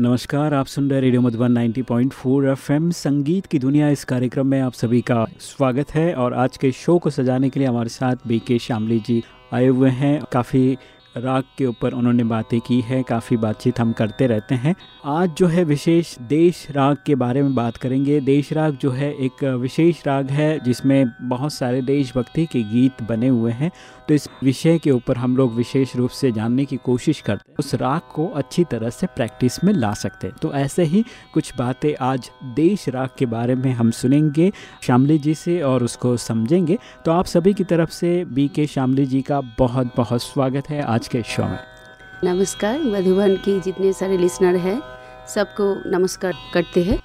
नमस्कार, आप सुन रहे रेडियो मधुबन 90.4 एफएम। संगीत की दुनिया इस कार्यक्रम में आप सभी का स्वागत है और आज के शो को सजाने के लिए हमारे साथ बीके शामली जी आए हुए हैं। काफ़ी राग के ऊपर उन्होंने बातें की है, काफ़ी बातचीत हम करते रहते हैं। आज जो है विशेष देश राग के बारे में बात करेंगे। देश राग जो है एक विशेष राग है, जिसमें बहुत सारे देशभक्ति के गीत बने हुए हैं। तो इस विषय के ऊपर हम लोग विशेष रूप से जानने की कोशिश करते हैं। उस राग को अच्छी तरह से प्रैक्टिस में ला सकते हैं। तो ऐसे ही कुछ बातें आज देश राग के बारे में हम सुनेंगे शामली जी से और उसको समझेंगे। तो आप सभी की तरफ़ से बी के शामली जी का बहुत बहुत स्वागत है। आज के शो में। नमस्कार मधुबन की जितने सारे लिसनर हैं सबको नमस्कार करते हैं।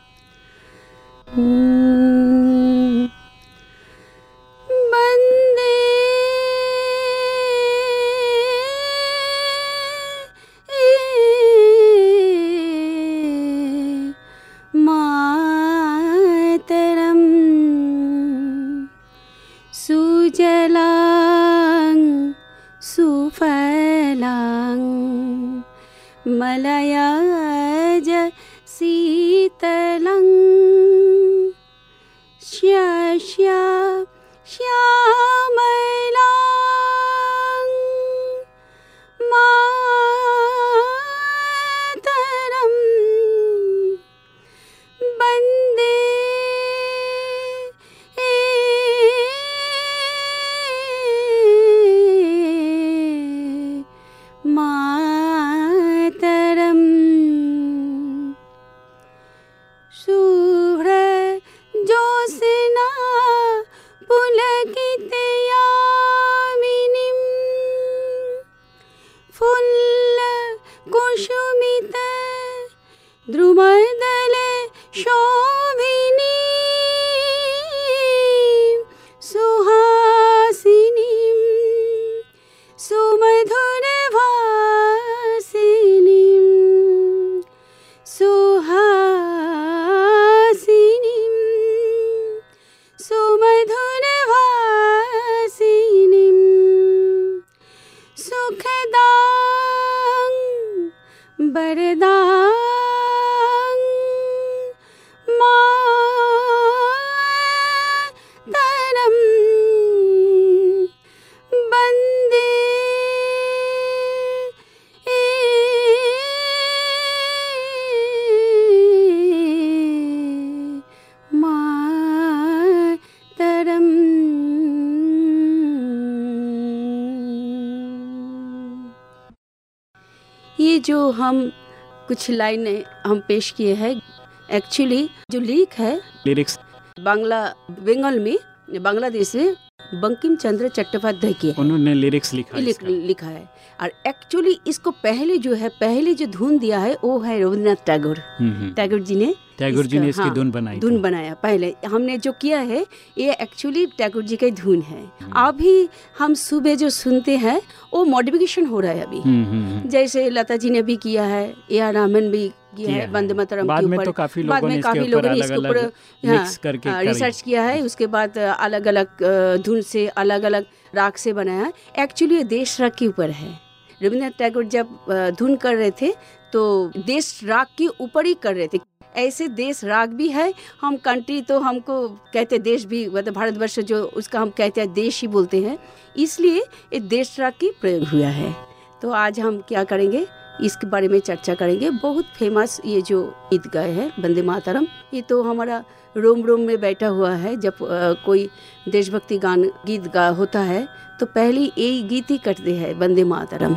जो हम कुछ लाइनें हम पेश किए हैं एक्चुअली जो लीक है लिरिक्स बांग्ला बंगाल में बांग्लादेश में बंकिम चंद्र चट्टोपाध्याय की उन्होंने लिरिक्स लिखा लिख, लिखा है। और एक्चुअली इसको पहले जो है पहले जो धुन दिया है वो है रविन्द्रनाथ टैगोर। हम्म, हम्म। टैगोर जी ने टैगोर जी ने इसकी हाँ, धुन बनाई धुन बनाया पहले। हमने जो किया है ये एक्चुअली टैगोर जी का धुन है। हम्म। अभी हम सुबह जो सुनते हैं वो मॉडिफिकेशन हो रहा है अभी। जैसे लता जी ने भी किया है ए आर रहमान भी किया है। बंदे मातरम बाद में तो काफ़ी लोगों ने काफ़ी लोगों ने इसके ऊपर रिसर्च हाँ, किया है उसके बाद अलग अलग धुन से अलग अलग राग से बनाया एक्चुअली ये देश राग के ऊपर है। रविन्द्रनाथ टैगोर जब धुन कर रहे थे तो देश राग के ऊपर ही कर रहे थे। ऐसे देश राग भी है हम कंट्री तो हमको कहते देश भी मतलब भारतवर्ष जो उसका हम कहते हैं देश ही बोलते हैं। इसलिए ये देश राग की प्रयोग हुआ है। तो आज हम क्या करेंगे? इसके बारे में चर्चा करेंगे। बहुत फ़ेमस ये जो गीत गाए हैं वंदे मातरम। ये तो हमारा रोम रोम में बैठा हुआ है। जब आ, कोई देशभक्ति गान गीत गा होता है तो पहले यही गीत ही कटते हैं वंदे मातरम।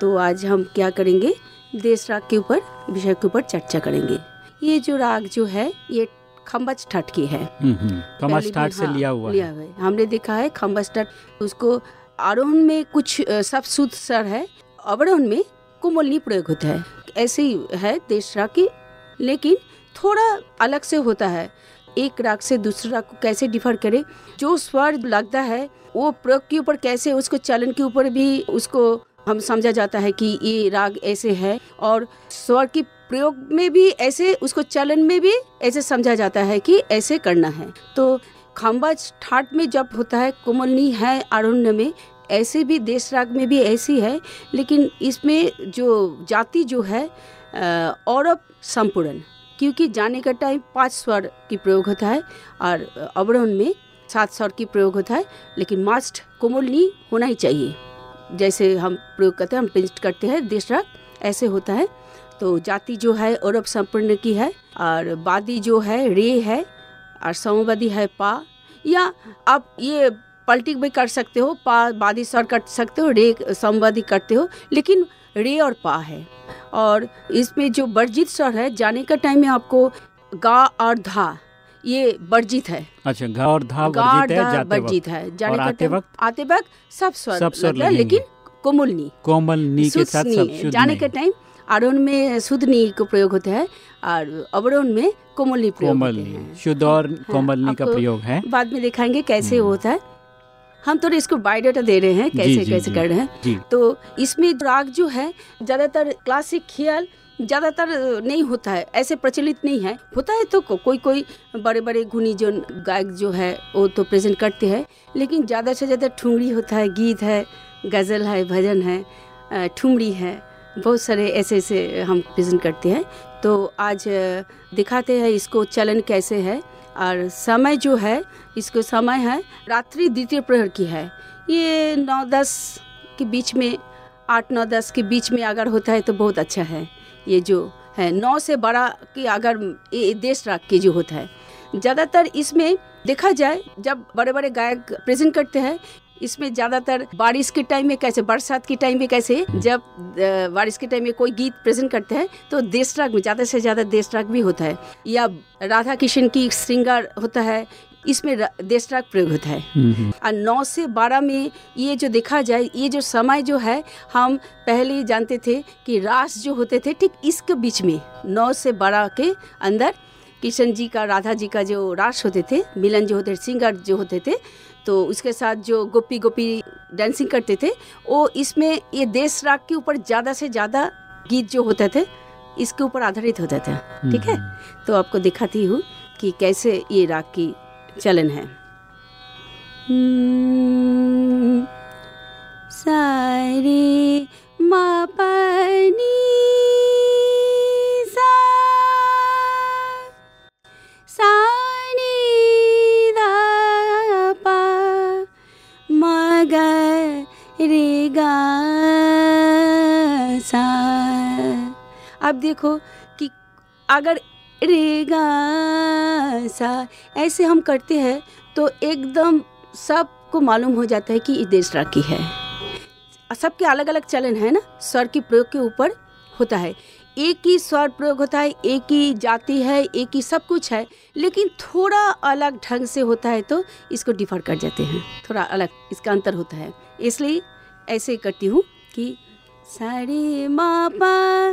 तो आज हम क्या करेंगे? देश राग के ऊपर विषय के ऊपर चर्चा करेंगे। ये जो राग जो है ये खम्बच ठट की है। हम्म, हम्म। ठट से हाँ, लिया हुआ लिया हुआ है। हमने देखा है खम्बच ठट उसको आरोहण में कुछ सब शुद्ध सर है। अवरोहण में कोमलनी प्रयोग होता है। ऐसे ही है देश राग की, लेकिन थोड़ा अलग से होता है। एक राग से दूसरे राग को कैसे डिफर करे? जो स्वर लगता है, वो प्रयोग के ऊपर कैसे, उसको चलन के ऊपर भी उसको हम समझा जाता है कि ये राग ऐसे है, और स्वर की प्रयोग में भी ऐसे, उसको चलन में भी ऐसे समझा जाता है कि ऐसे करना है। तो खम्बा ठाट में जब होता है कोमलनी है आरण्य में ऐसे भी देश राग में भी ऐसी है, लेकिन इसमें जो जाति जो है और संपूर्ण, क्योंकि जाने का टाइम पाँच स्वर की प्रयोग होता है और अवरोहन में सात स्वर की प्रयोग होता है, लेकिन मास्ट कोमल नहीं होना ही चाहिए। जैसे हम प्रयोग करते हैं, हम पिंच करते हैं, देश राग ऐसे होता है। तो जाति जो है औरब संपूर्ण की है, और वादी जो है, रे है, और समवादी है पा, या आप ये पलटी भी कर सकते हो पा वादी स्वर कर सकते हो रे समवादी करते हो लेकिन रे और पा है। और इसमें जो वर्जित स्वर है जाने का टाइम में आपको गा और धा ये वर्जित है। अच्छा गा और धा वर्जित है वर्जित है। जाने का आते वक्त? आते वक्त सब स्वर सब स्वर लेकिन कोमलनी। कोमलनी के साथ सब जाने का टाइम आरोन में शुद्ध नी को प्रयोग होता है और अवरोन में कोमलनी प्रयोग कोमलनी। शुद्ध और हाँ, कोमलनी का प्रयोग है। बाद में दिखाएँगे कैसे हम्म। होता है। हम तो इसको बायोडाटा दे रहे हैं कैसे जी, कैसे जी, कर रहे हैं। तो इसमें राग जो है ज़्यादातर क्लासिक ख्याल ज़्यादातर नहीं होता है ऐसे प्रचलित नहीं है। होता है तो को, कोई कोई बड़े बड़े गुनी जो गायक जो है वो तो प्रेजेंट करते हैं लेकिन ज़्यादा से ज़्यादा ठुमरी होता है गीत है गज़ल है भजन है ठुमरी है बहुत सारे ऐसे ऐसे हम प्रेजेंट करते हैं। तो आज दिखाते हैं इसको चलन कैसे है। और समय जो है, इसको समय है, रात्रि द्वितीय प्रहर की है। ये नौ दस के बीच में, आठ नौ दस के बीच में अगर होता है तो बहुत अच्छा है। ये जो है, नौ से बड़ा की अगर ये देश राग के जो होता है। ज़्यादातर इसमें देखा जाए, जब बड़े बड़े गायक प्रेजेंट करते हैं इसमें ज़्यादातर बारिश के टाइम में कैसे बरसात के टाइम में कैसे जब बारिश के टाइम में कोई गीत प्रेजेंट करते हैं तो देश राग में ज़्यादा से ज़्यादा देश राग भी होता है या राधा किशन की श्रृंगार होता है इसमें देश राग प्रयोग होता है। और नौ से बारह में ये जो देखा जाए ये जो समय जो है हम पहले जानते थे कि रास जो होते थे ठीक इसके बीच में नौ से बारह के अंदर किशन जी का राधा जी का जो रास होते थे मिलन जो होते सिंगर जो होते थे तो उसके साथ जो गोपी गोपी डांसिंग करते थे वो इसमें ये देश राग के ऊपर ज़्यादा से ज़्यादा गीत जो होते थे इसके ऊपर आधारित होते थे। ठीक है? हम्म। तो आपको दिखाती हूँ कि कैसे ये राग की चलन है। हम्म, सारी मापनी अब देखो कि अगर रेगा सा ऐसे हम करते हैं तो एकदम सबको मालूम हो जाता है कि ये देश की है। सबके अलग अलग चलन है ना? स्वर के प्रयोग के ऊपर होता है। एक ही स्वर प्रयोग होता है, एक ही जाति है, एक ही सब कुछ है, लेकिन थोड़ा अलग ढंग से होता है तो इसको डिफर कर जाते हैं। थोड़ा अलग इसका अंतर होता है। इसलिए ऐसे करती हूँ कि सारे मापा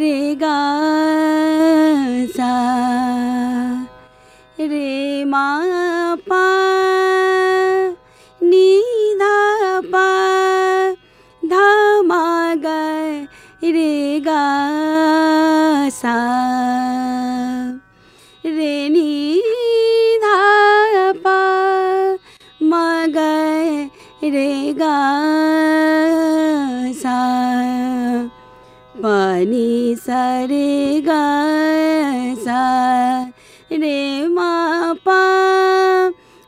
रे सा रे मा पा नी धा पा धा मा गा रे सा पानी सा रे गा सा रे मा पा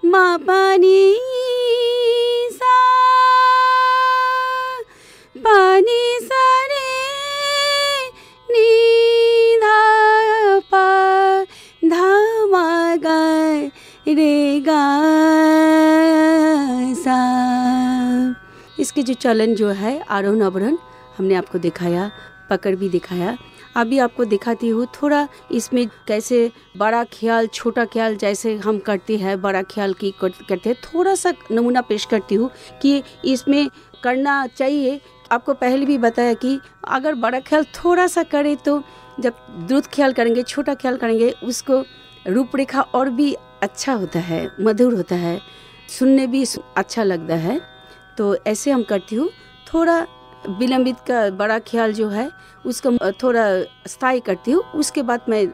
मा पानी सा। पानी सा रे नी धा पा, धा मा गा रे गा इसके जो चलन जो है आरोहण अवरोहण हमने आपको दिखाया। पकड़ भी दिखाया। अभी आपको दिखाती हूँ थोड़ा इसमें कैसे बड़ा ख्याल, छोटा ख्याल जैसे हम करते हैं, बड़ा ख्याल की करते हैं। थोड़ा सा नमूना पेश करती हूँ कि इसमें करना चाहिए। आपको पहले भी बताया कि अगर बड़ा ख्याल थोड़ा सा करे तो जब द्रुत ख्याल करेंगे, छोटा ख्याल करेंगे, उसको रूपरेखा और भी अच्छा होता है, मधुर होता है, सुनने भी अच्छा लगता है। तो ऐसे हम करती हूँ। थोड़ा विलंबित का बड़ा ख्याल जो है उसका थोड़ा स्थायी करती हूँ। उसके बाद मैं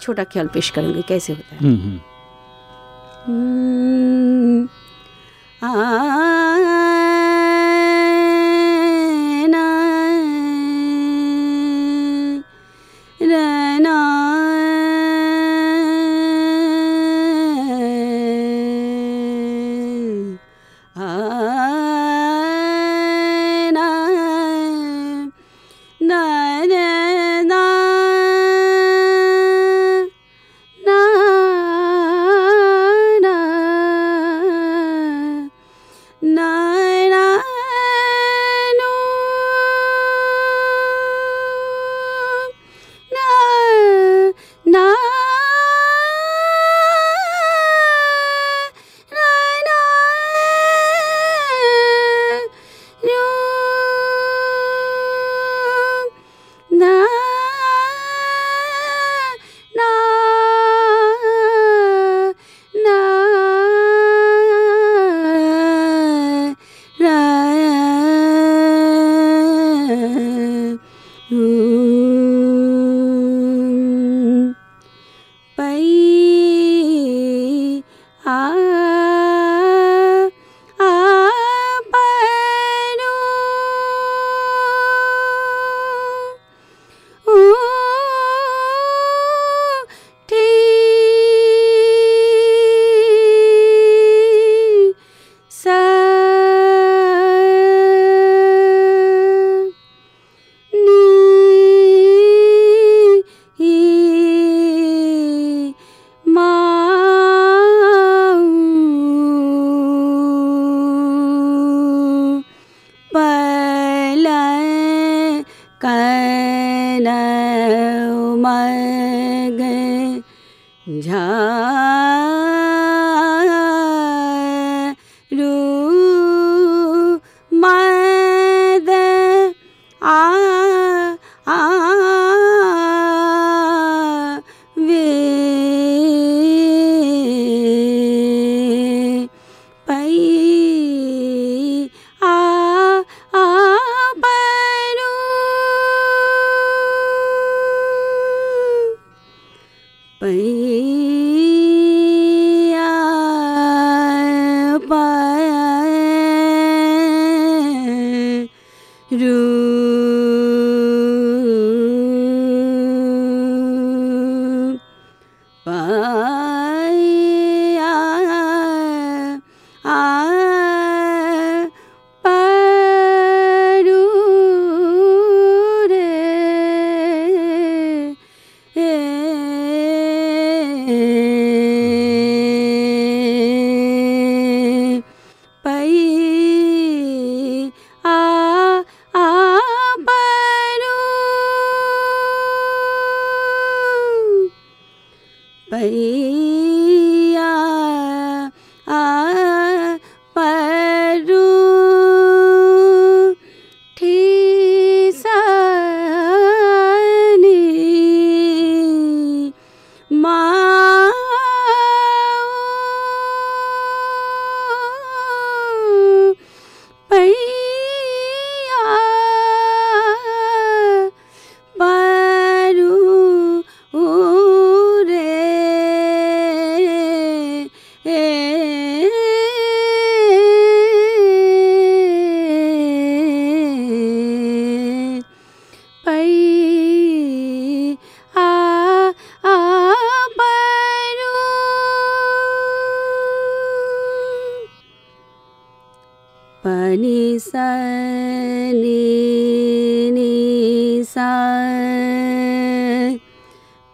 छोटा ख्याल पेश करूँगी कैसे होता है? हम्म, हम्म। हम्म। आ Bye.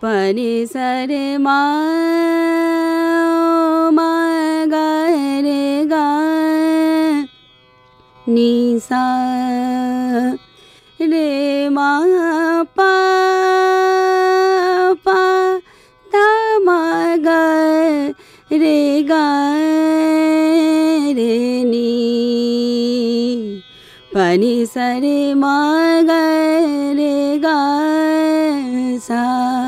परिसर मा रे गा रे मा पा पा मा गा रे गा रे नी। परिसर सरे मा रे गा सा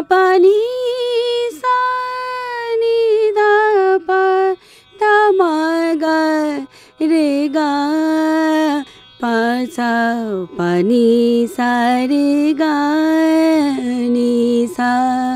पानी सा नी धा पा धा मा गा रे गा पा सा पानी सा रे गा नी सा।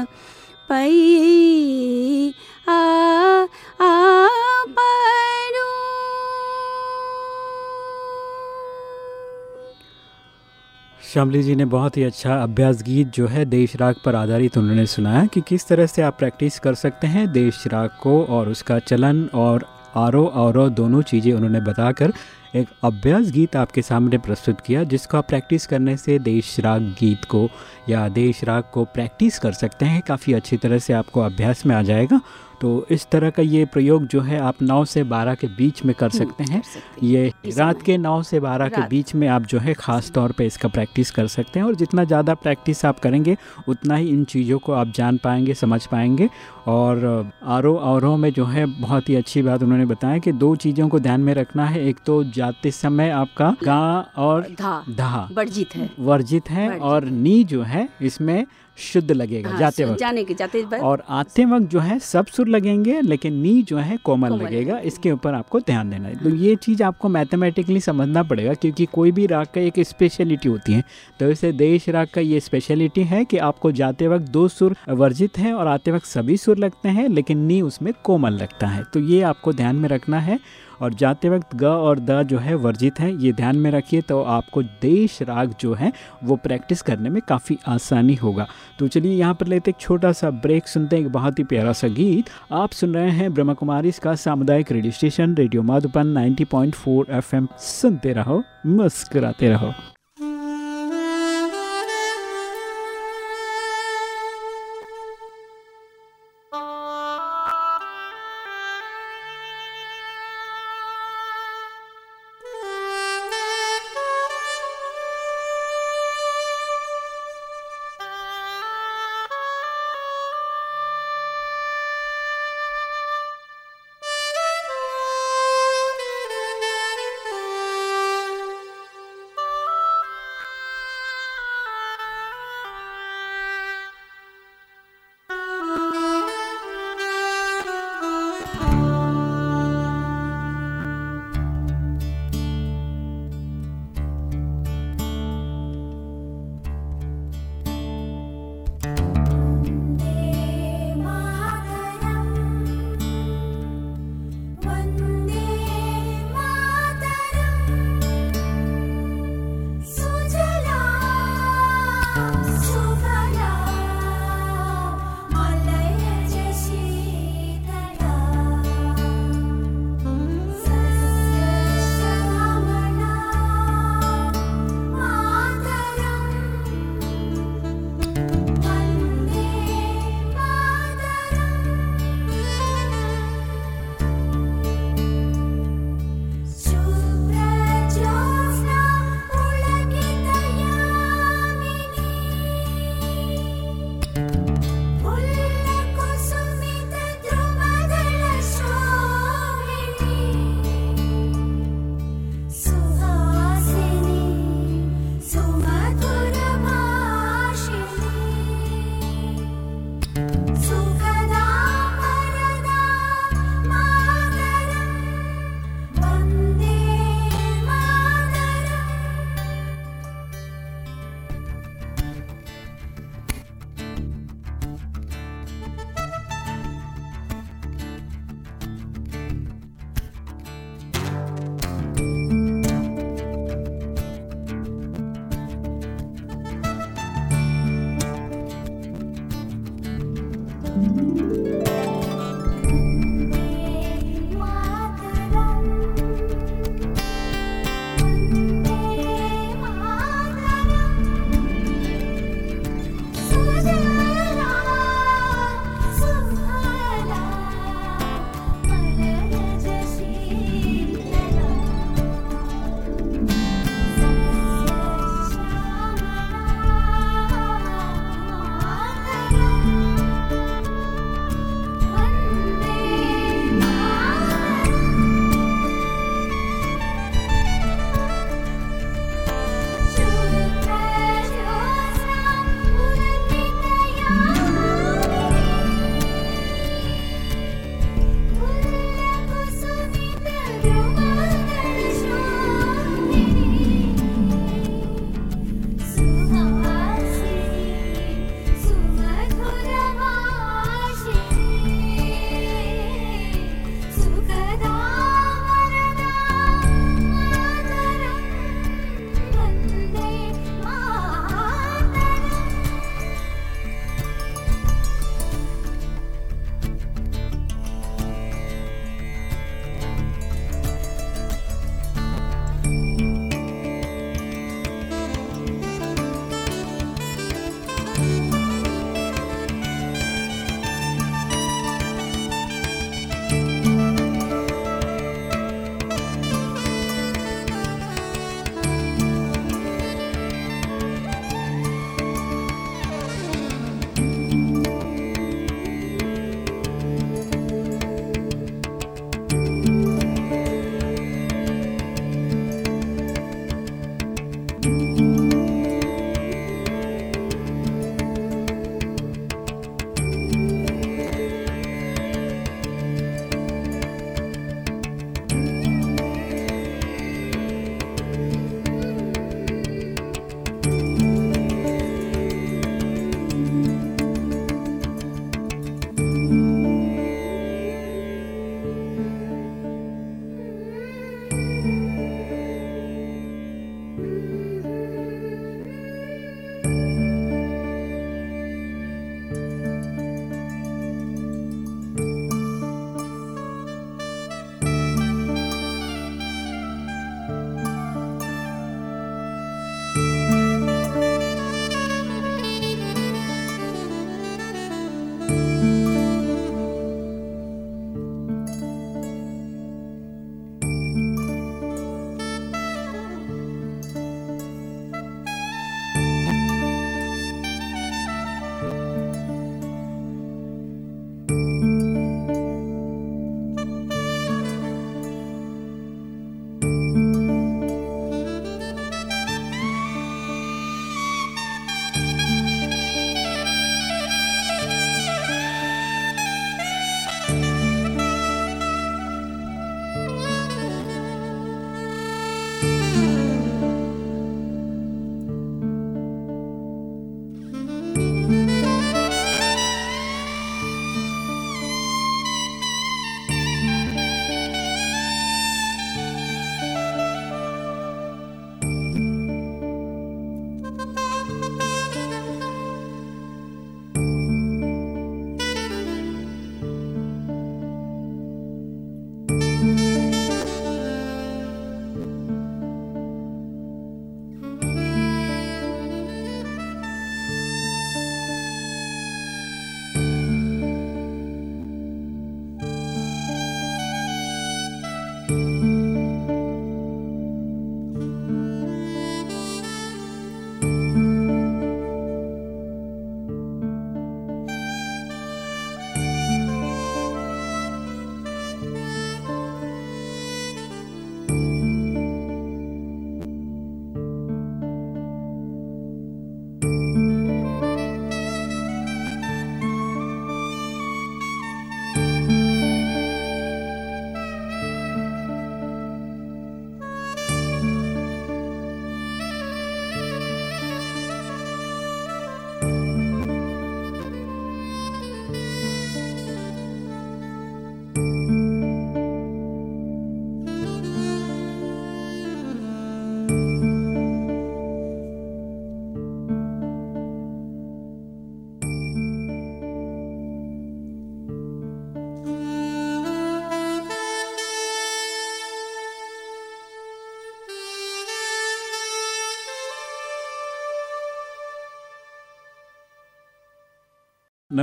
श्यामली जी ने बहुत ही अच्छा अभ्यास गीत जो है देश राग पर आधारित उन्होंने सुनाया कि किस तरह से आप प्रैक्टिस कर सकते हैं देश राग को और उसका चलन और आरो और दोनों चीज़ें उन्होंने बताकर एक अभ्यास गीत आपके सामने प्रस्तुत किया, जिसको आप प्रैक्टिस करने से देश राग गीत को या देश राग को प्रैक्टिस कर सकते हैं। काफ़ी अच्छी तरह से आपको अभ्यास में आ जाएगा। तो इस तरह का ये प्रयोग जो है आप नौ से बारह के बीच में कर हम्म, सकते हैं। ये रात के नौ से बारह के बीच में आप जो है ख़ास तौर पे इसका प्रैक्टिस कर सकते हैं और जितना ज़्यादा प्रैक्टिस आप करेंगे उतना ही इन चीज़ों को आप जान पाएँगे समझ पाएँगे। और आरो और में जो है बहुत ही अच्छी बात उन्होंने बताया कि दो चीज़ों को ध्यान में रखना है। एक तो जाते समय आपका गा और धा। वर्जित है। वर्जित है और नी जो है इसमें शुद्ध लगेगा हाँ, जाते वक्त। जाने के जाते वक्त। और आते वक्त जो है सब सुर लगेंगे लेकिन नी जो है कोमल, कोमल लगेगा। इसके ऊपर आपको ध्यान देना है। तो ये चीज़ आपको मैथमेटिकली समझना पड़ेगा क्योंकि कोई भी राग का एक स्पेशलिटी होती है। तो इसे देश राग का ये स्पेशलिटी है कि आपको जाते वक्त दो सुर वर्जित हैं और आते वक्त सभी सुर लगते हैं लेकिन नी उसमें कोमल लगता है। तो ये आपको ध्यान में रखना है। और जाते वक्त ग और द जो है वर्जित हैं, ये ध्यान में रखिए तो आपको देश राग जो है, वो प्रैक्टिस करने में काफ़ी आसानी होगा। तो चलिए यहाँ पर लेते एक छोटा सा ब्रेक, सुनते हैं एक बहुत ही प्यारा सा गीत। आप सुन रहे हैं ब्रह्म कुमारी इसका सामुदायिक radio station, radio Madhuban 90.4 FM. सुनते रहो, मुस्कुराते रहो।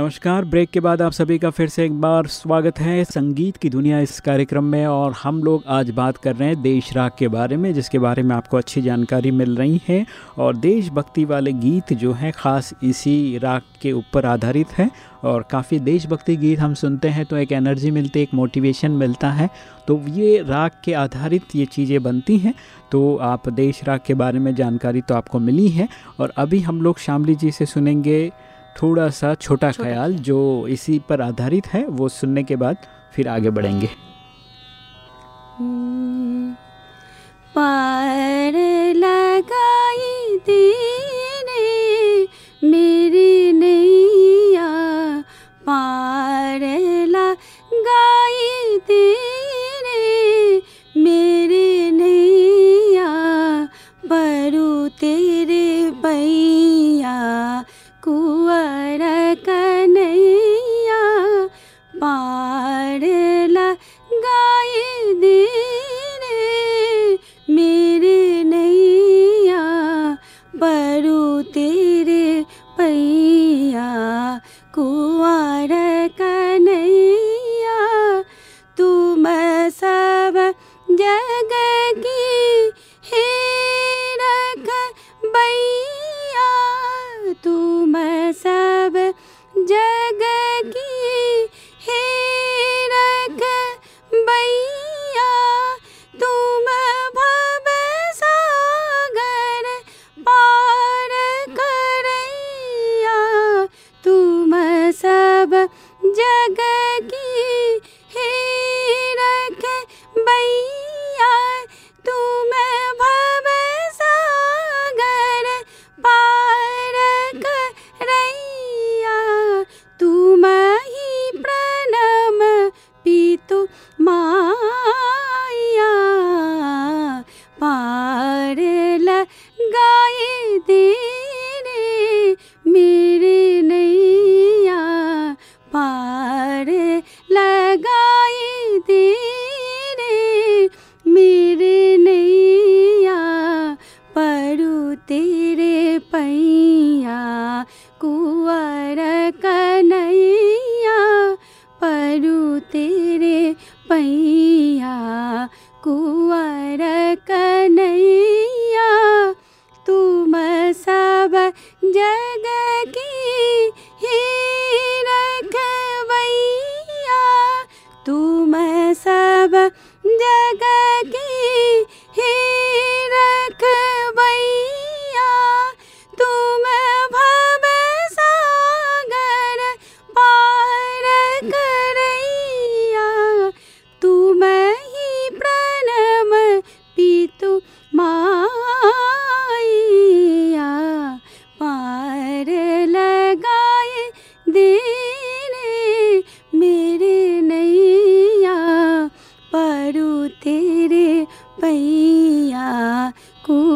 नमस्कार। ब्रेक के बाद आप सभी का फिर से एक बार स्वागत है संगीत की दुनिया इस कार्यक्रम में और हम लोग आज बात कर रहे हैं देश राग के बारे में, जिसके बारे में आपको अच्छी जानकारी मिल रही है और देशभक्ति वाले गीत जो हैं ख़ास इसी राग के ऊपर आधारित है और काफ़ी देशभक्ति गीत हम सुनते हैं तो एक एनर्जी मिलती है, एक मोटिवेशन मिलता है। तो ये राग के आधारित ये चीज़ें बनती हैं तो आप देश राग के बारे में जानकारी तो आपको मिली है और अभी हम लोग शामली जी से सुनेंगे थोड़ा सा छोटा ख्याल जो इसी पर आधारित है वो सुनने के बाद फिर आगे बढ़ेंगे। cú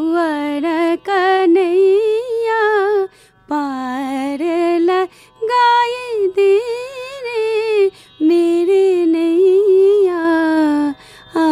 कुंवर कन्हैया पार लगाए दे रे मेरे नैया। आ,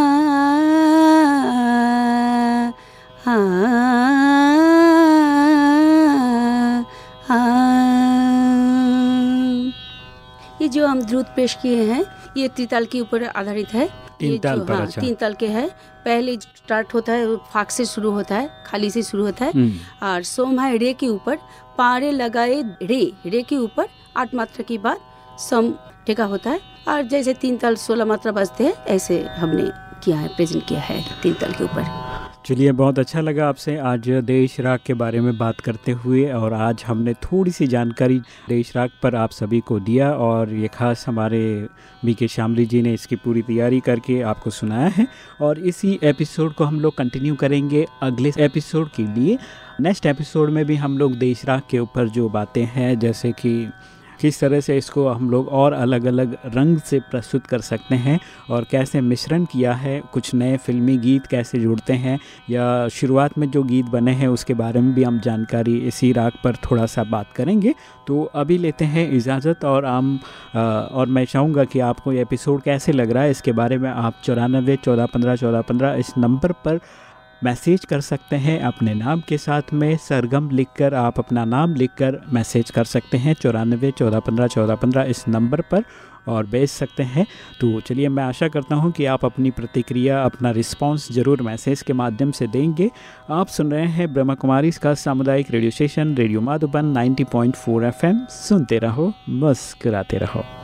ये जो हम द्रुत पेश किए हैं ये त्रिताल के ऊपर आधारित है। तीन ताल पर, हाँ अच्छा। तीन ताल के है। पहले स्टार्ट होता है फाक से शुरू होता है खाली से शुरू होता है। हम्म, और सोम है रे के ऊपर पारे लगाए रे रे के ऊपर आठ मात्रा के बाद सम टेका होता है। और जैसे तीन ताल सोलह मात्रा बजते हैं ऐसे हमने किया है प्रेजेंट किया है तीन ताल के ऊपर। चलिए, बहुत अच्छा लगा आपसे आज देश राग के बारे में बात करते हुए और आज हमने थोड़ी सी जानकारी देश राग पर आप सभी को दिया और ये खास हमारे बी के शामली जी ने इसकी पूरी तैयारी करके आपको सुनाया है और इसी एपिसोड को हम लोग कंटिन्यू करेंगे अगले एपिसोड के लिए। नेक्स्ट एपिसोड में भी हम लोग देश राग के ऊपर जो बातें हैं, जैसे कि किस तरह से इसको हम लोग और अलग अलग रंग से प्रस्तुत कर सकते हैं और कैसे मिश्रण किया है, कुछ नए फिल्मी गीत कैसे जुड़ते हैं या शुरुआत में जो गीत बने हैं उसके बारे में भी हम जानकारी इसी राग पर थोड़ा सा बात करेंगे। तो अभी लेते हैं इजाज़त और हम और मैं चाहूँगा कि आपको ये एपिसोड कैसे लग रहा है इसके बारे में आप चौरानबे, चौदह, पंद्रह चौदह, पंद्रह इस नंबर पर मैसेज कर सकते हैं अपने नाम के साथ में, सरगम लिखकर आप अपना नाम लिखकर मैसेज कर सकते हैं चौरानबे चौदह पंद्रह चौदह पंद्रह इस नंबर पर और भेज सकते हैं। तो चलिए मैं आशा करता हूँ कि आप अपनी प्रतिक्रिया, अपना रिस्पांस ज़रूर मैसेज के माध्यम से देंगे। आप सुन रहे हैं ब्रह्मा कुमारी का सामुदायिक radio station, radio Madhuban 90.4 FM. सुनते रहो, मुस्कुराते रहो।